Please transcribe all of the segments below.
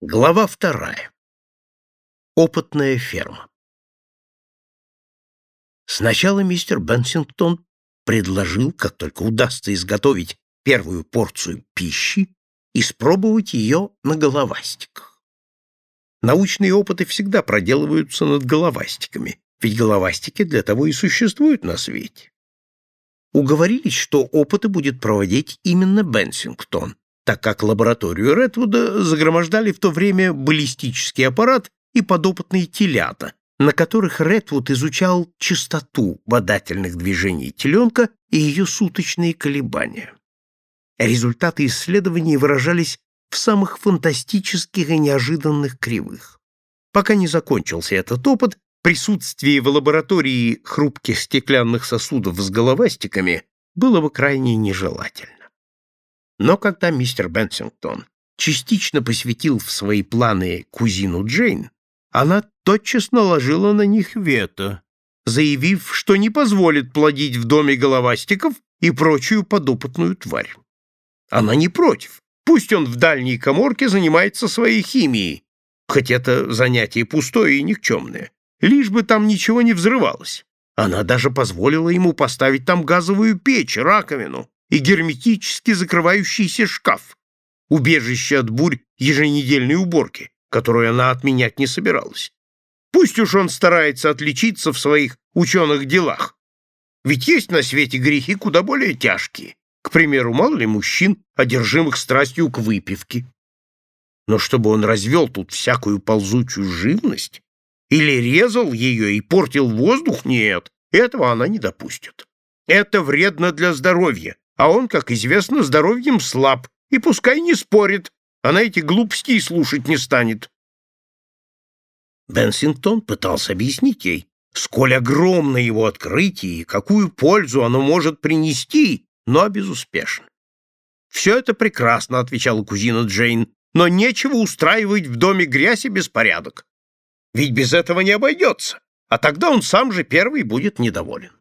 Глава вторая. Опытная ферма. Сначала мистер Бенсингтон предложил, как только удастся изготовить первую порцию пищи, испробовать ее на головастиках. Научные опыты всегда проделываются над головастиками, ведь головастики для того и существуют на свете. Уговорились, что опыты будет проводить именно Бенсингтон, так как лабораторию Редвуда загромождали в то время баллистический аппарат и подопытные телята, на которых Редвуд изучал частоту бодательных движений теленка и ее суточные колебания. Результаты исследований выражались в самых фантастических и неожиданных кривых. Пока не закончился этот опыт, присутствие в лаборатории хрупких стеклянных сосудов с головастиками было бы крайне нежелательно. Но когда мистер Бенсингтон частично посвятил в свои планы кузину Джейн, она тотчас наложила на них вето, заявив, что не позволит плодить в доме головастиков и прочую подопытную тварь. Она не против. Пусть он в дальней коморке занимается своей химией, хоть это занятие пустое и никчемное, лишь бы там ничего не взрывалось. Она даже позволила ему поставить там газовую печь, раковину, и герметически закрывающийся шкаф, убежище от бурь еженедельной уборки, которую она отменять не собиралась. Пусть уж он старается отличиться в своих ученых делах. Ведь есть на свете грехи куда более тяжкие. К примеру, мало ли мужчин, одержимых страстью к выпивке. Но чтобы он развел тут всякую ползучую живность или резал ее и портил воздух, нет, этого она не допустит. Это вредно для здоровья, а он, как известно, здоровьем слаб, и пускай не спорит, она эти глупости и слушать не станет. Бенсингтон пытался объяснить ей, сколь огромно его открытие и какую пользу оно может принести, но безуспешно. «Все это прекрасно», — отвечала кузина Джейн, «но нечего устраивать в доме грязь и беспорядок. Ведь без этого не обойдется, а тогда он сам же первый будет недоволен».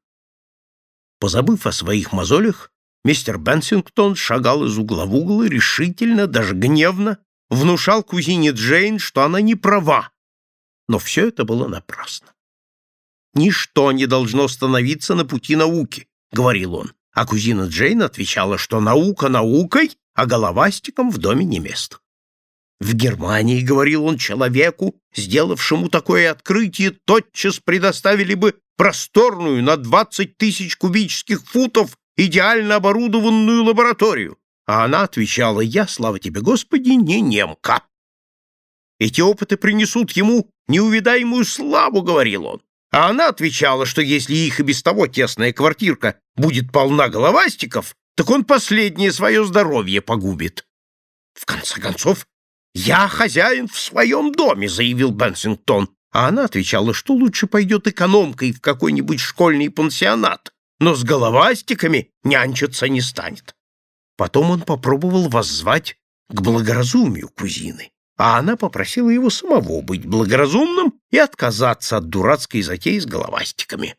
Позабыв о своих мозолях, Мистер Бенсингтон шагал из угла в угол решительно, даже гневно, внушал кузине Джейн, что она не права. Но все это было напрасно. «Ничто не должно становиться на пути науки», — говорил он, а кузина Джейн отвечала, что наука наукой, а головастиком в доме не место. В Германии, говорил он человеку, сделавшему такое открытие, тотчас предоставили бы просторную на двадцать тысяч кубических футов идеально оборудованную лабораторию. А она отвечала, я, слава тебе, Господи, не немка. Эти опыты принесут ему неувидаемую славу, говорил он. А она отвечала, что если их и без того тесная квартирка будет полна головастиков, так он последнее свое здоровье погубит. В конце концов, я хозяин в своем доме, заявил Бенсингтон, а она отвечала, что лучше пойдет экономкой в какой-нибудь школьный пансионат, но с головастиками нянчиться не станет. Потом он попробовал воззвать к благоразумию кузины, а она попросила его самого быть благоразумным и отказаться от дурацкой затеи с головастиками.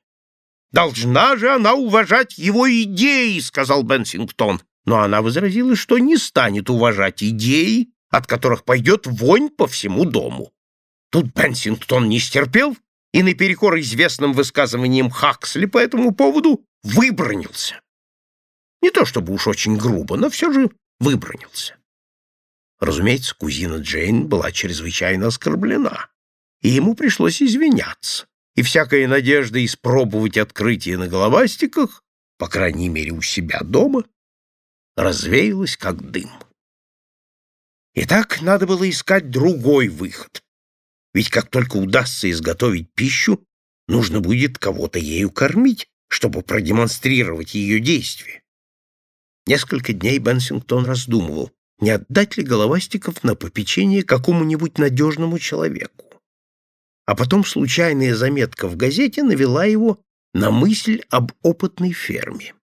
«Должна же она уважать его идеи», — сказал Бенсингтон, но она возразила, что не станет уважать идеи, от которых пойдет вонь по всему дому. Тут Бенсингтон не стерпел и наперекор известным высказываниям Хаксли по этому поводу выбронился. Не то чтобы уж очень грубо, но все же выбронился. Разумеется, кузина Джейн была чрезвычайно оскорблена, и ему пришлось извиняться, и всякая надежда испробовать открытие на головастиках, по крайней мере у себя дома, развеялась как дым. И так надо было искать другой выход. Ведь как только удастся изготовить пищу, нужно будет кого-то ею кормить, чтобы продемонстрировать ее действие. Несколько дней Бенсингтон раздумывал, не отдать ли головастиков на попечение какому-нибудь надежному человеку. А потом случайная заметка в газете навела его на мысль об опытной ферме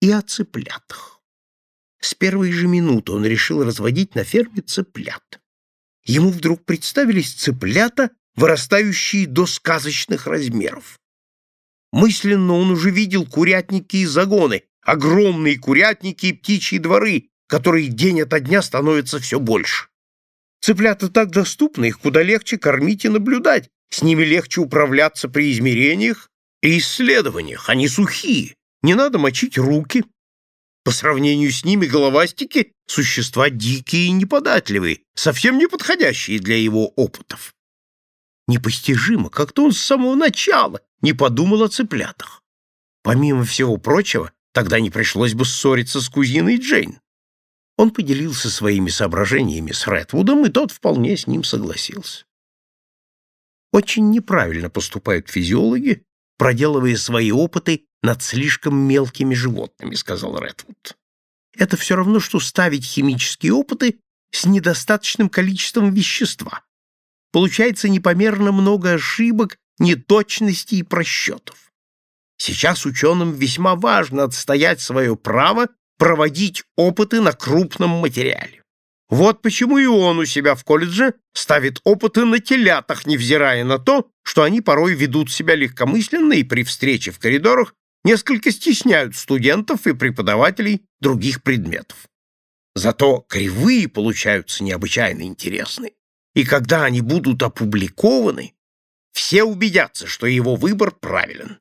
и о цыплятах. С первой же минуты он решил разводить на ферме цыплят. Ему вдруг представились цыплята, вырастающие до сказочных размеров. Мысленно он уже видел курятники и загоны, огромные курятники и птичьи дворы, которые день ото дня становятся все больше. Цыплята так доступны, их куда легче кормить и наблюдать, с ними легче управляться при измерениях и исследованиях, они сухие, не надо мочить руки. По сравнению с ними головастики — существа дикие и неподатливые, совсем не подходящие для его опытов. Непостижимо, как-то он с самого начала не подумал о цыплятах. Помимо всего прочего, тогда не пришлось бы ссориться с кузиной Джейн. Он поделился своими соображениями с Редвудом, и тот вполне с ним согласился. Очень неправильно поступают физиологи, проделывая свои опыты над слишком мелкими животными, сказал Редвуд. Это все равно, что ставить химические опыты с недостаточным количеством вещества. Получается непомерно много ошибок, неточностей и просчетов. Сейчас ученым весьма важно отстоять свое право проводить опыты на крупном материале. Вот почему и он у себя в колледже ставит опыты на телятах, невзирая на то, что они порой ведут себя легкомысленно и при встрече в коридорах несколько стесняют студентов и преподавателей других предметов. Зато кривые получаются необычайно интересны, и когда они будут опубликованы, все убедятся, что его выбор правилен.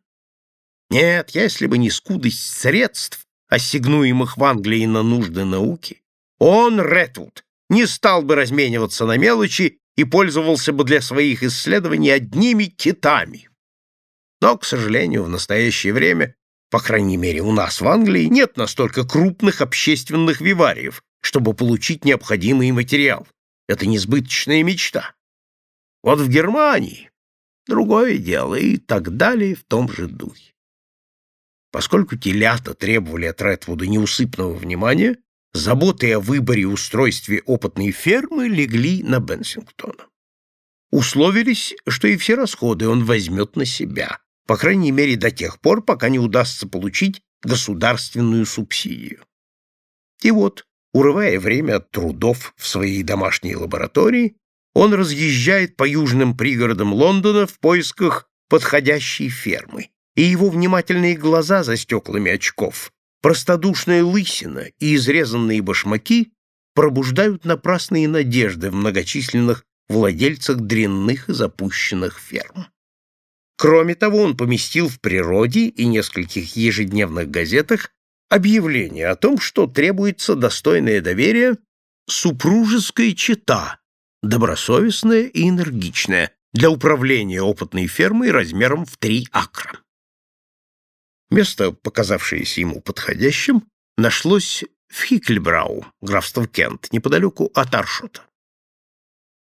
Нет, если бы не скудость средств, ассигнуемых в Англии на нужды науки, он, Ретвуд, не стал бы размениваться на мелочи и пользовался бы для своих исследований одними китами. Но, к сожалению, в настоящее время, по крайней мере у нас в Англии, нет настолько крупных общественных вивариев, чтобы получить необходимый материал. Это несбыточная мечта. Вот в Германии другое дело и так далее в том же духе. Поскольку телята требовали от Редвуда неусыпного внимания, заботы о выборе и устройстве опытной фермы легли на Бенсингтона. Условились, что и все расходы он возьмет на себя, по крайней мере до тех пор, пока не удастся получить государственную субсидию. И вот, урывая время от трудов в своей домашней лаборатории, он разъезжает по южным пригородам Лондона в поисках подходящей фермы, и его внимательные глаза за стеклами очков Простодушная лысина и изрезанные башмаки пробуждают напрасные надежды в многочисленных владельцах дрянных и запущенных ферм. Кроме того, он поместил в «Природе» и нескольких ежедневных газетах объявление о том, что требуется достойное доверие супружеская чета, добросовестная и энергичная, для управления опытной фермой размером в три акра. Место, показавшееся ему подходящим, нашлось в Хикльбрау, графство Кент, неподалеку от Аршота.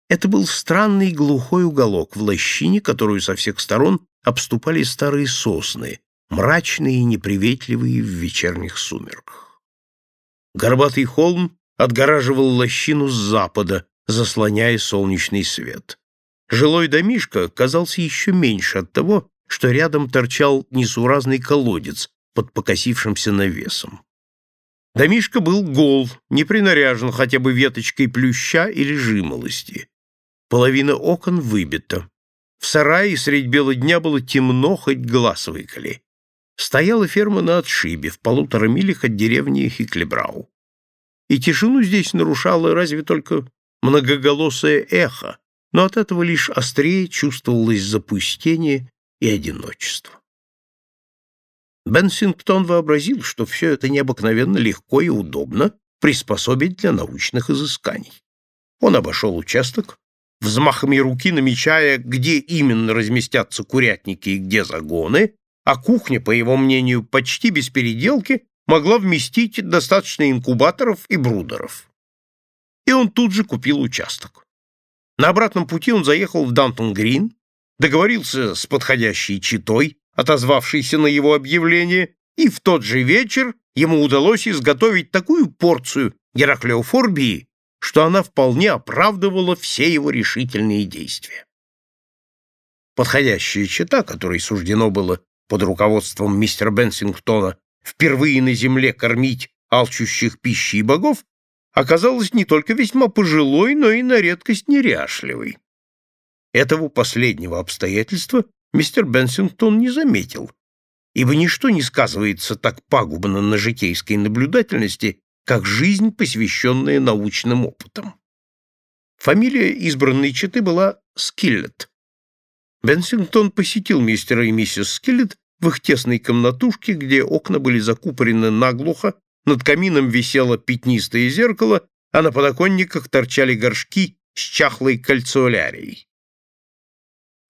Это был странный глухой уголок в лощине, которую со всех сторон обступали старые сосны, мрачные и неприветливые в вечерних сумерках. Горбатый холм отгораживал лощину с запада, заслоняя солнечный свет. Жилой домишко казался еще меньше от того, что рядом торчал несуразный колодец под покосившимся навесом. Домишка был гол, не принаряжен хотя бы веточкой плюща или жимолости. Половина окон выбита. В сарае средь бела дня было темно, хоть глаз выколи. Стояла ферма на отшибе, в полутора милях от деревни Хиклебрау. И тишину здесь нарушало разве только многоголосое эхо, но от этого лишь острее чувствовалось запустение и одиночество. Бенсингтон вообразил, что все это необыкновенно легко и удобно приспособить для научных изысканий. Он обошел участок, взмахами руки намечая, где именно разместятся курятники и где загоны, а кухня, по его мнению, почти без переделки, могла вместить достаточно инкубаторов и брудеров. И он тут же купил участок. На обратном пути он заехал в Дантон-Грин, договорился с подходящей читой, отозвавшейся на его объявление, и в тот же вечер ему удалось изготовить такую порцию гераклеофорбии, что она вполне оправдывала все его решительные действия. Подходящая чита, которой суждено было под руководством мистера Бенсингтона впервые на земле кормить алчущих пищей богов, оказалась не только весьма пожилой, но и на редкость неряшливой. Этого последнего обстоятельства мистер Бенсингтон не заметил, ибо ничто не сказывается так пагубно на житейской наблюдательности, как жизнь, посвященная научным опытам. Фамилия избранной четы была Скиллет. Бенсингтон посетил мистера и миссис Скиллет в их тесной комнатушке, где окна были закупорены наглухо, над камином висело пятнистое зеркало, а на подоконниках торчали горшки с чахлой кальциолярией.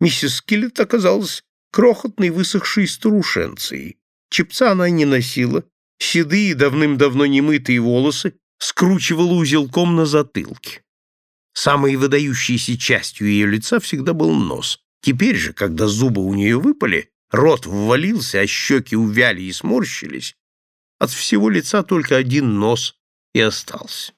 Миссис Скиллет оказалась крохотной высохшей старушенцией. Чепца она не носила, седые, давным-давно немытые волосы скручивала узелком на затылке. Самой выдающейся частью ее лица всегда был нос. Теперь же, когда зубы у нее выпали, рот ввалился, а щеки увяли и сморщились, от всего лица только один нос и остался.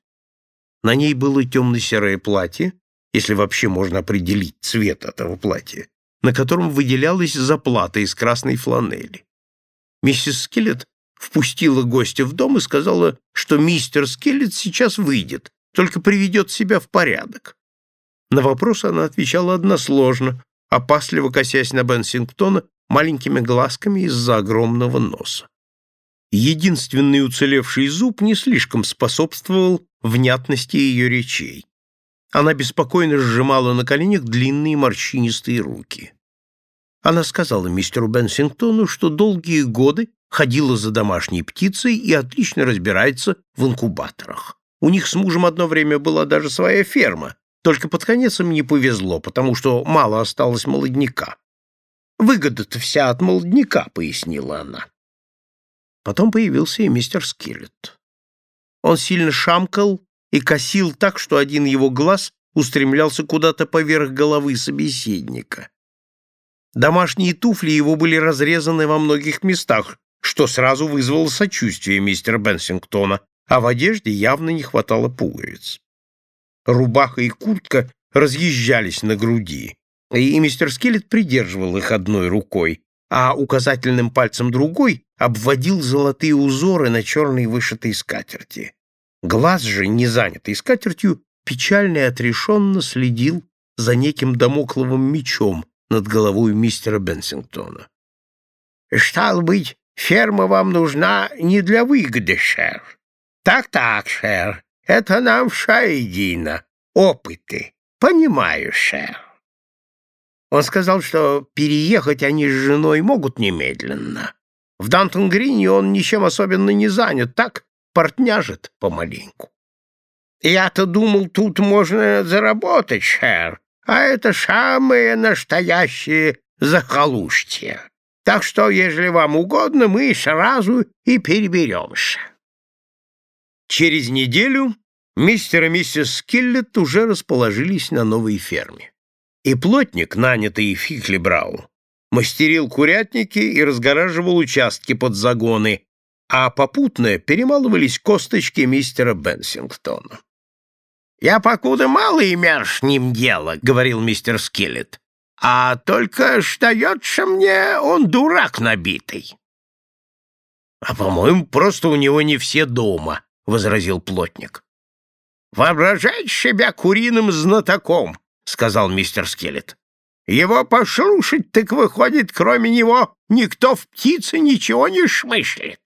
На ней было темно-серое платье, если вообще можно определить цвет этого платья, на котором выделялась заплата из красной фланели. Миссис Скелет впустила гостя в дом и сказала, что мистер Скелет сейчас выйдет, только приведет себя в порядок. На вопрос она отвечала односложно, опасливо косясь на Бенсингтона маленькими глазками из-за огромного носа. Единственный уцелевший зуб не слишком способствовал внятности ее речей. Она беспокойно сжимала на коленях длинные морщинистые руки. Она сказала мистеру Бенсингтону, что долгие годы ходила за домашней птицей и отлично разбирается в инкубаторах. У них с мужем одно время была даже своя ферма, только под конец им не повезло, потому что мало осталось молодняка. «Выгода-то вся от молодняка», — пояснила она. Потом появился и мистер Скиллет. Он сильно шамкал и косил так, что один его глаз устремлялся куда-то поверх головы собеседника. Домашние туфли его были разрезаны во многих местах, что сразу вызвало сочувствие мистера Бенсингтона, а в одежде явно не хватало пуговиц. Рубаха и куртка разъезжались на груди, и мистер Скелет придерживал их одной рукой, а указательным пальцем другой обводил золотые узоры на черной вышитой скатерти. Глаз же, не занятый скатертью, печально и отрешенно следил за неким домокловым мечом над головой мистера Бенсингтона. — Стало быть, ферма вам нужна не для выгоды, шер. Так-так, шер, это нам шайдина, опыты. Понимаю, шер. Он сказал, что переехать они с женой могут немедленно. В Дантон-Грине он ничем особенно не занят, так портняжит помаленьку. Я-то думал, тут можно заработать, шер, а это самое настоящее захолустье. Так что, если вам угодно, мы сразу и переберемся. Через неделю мистер и миссис Скиллет уже расположились на новой ферме. И плотник, нанятый Фикли Брау, мастерил курятники и разгораживал участки под загоны, а попутно перемалывались косточки мистера Бенсингтона. «Я покуда мало имел с ним дело», — говорил мистер Скиллет. «А только остается мне он дурак набитый». «А, по-моему, просто у него не все дома», — возразил плотник. «Воображать себя куриным знатоком», — сказал мистер Скелет. «Его послушать, так выходит, кроме него никто в птице ничего не шмышлет».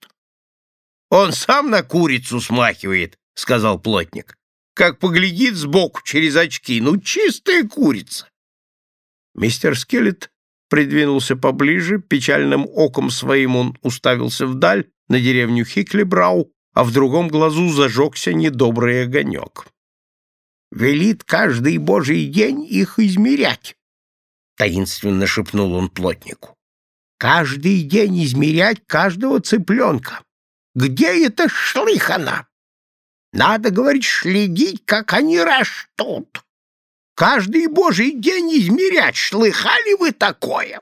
«Он сам на курицу смахивает», — сказал плотник. «Как поглядит сбоку через очки, ну, чистая курица». Мистер Скелет придвинулся поближе, печальным оком своим он уставился вдаль на деревню Хиклибрау, а в другом глазу зажегся недобрый огонек велит каждый божий день их измерять, — таинственно шепнул он плотнику. — Каждый день измерять каждого цыпленка. Где это шлыхано? Надо, говорить, следить, как они растут. Каждый божий день измерять, шлыхали вы такое?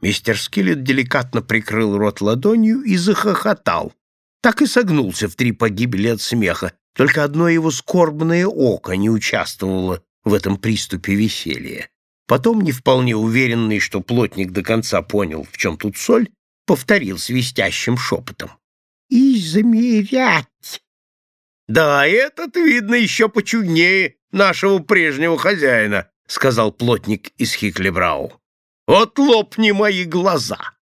Мистер Скиллет деликатно прикрыл рот ладонью и захохотал. Так и согнулся в три погибели от смеха, только одно его скорбное око не участвовало в этом приступе веселья. Потом, не вполне уверенный, что плотник до конца понял, в чем тут соль, повторил свистящим шепотом. «Измерять!» «Да, этот, видно, еще почуднее нашего прежнего хозяина», — сказал плотник из Хиклебрау. «Вот лопни мои глаза!»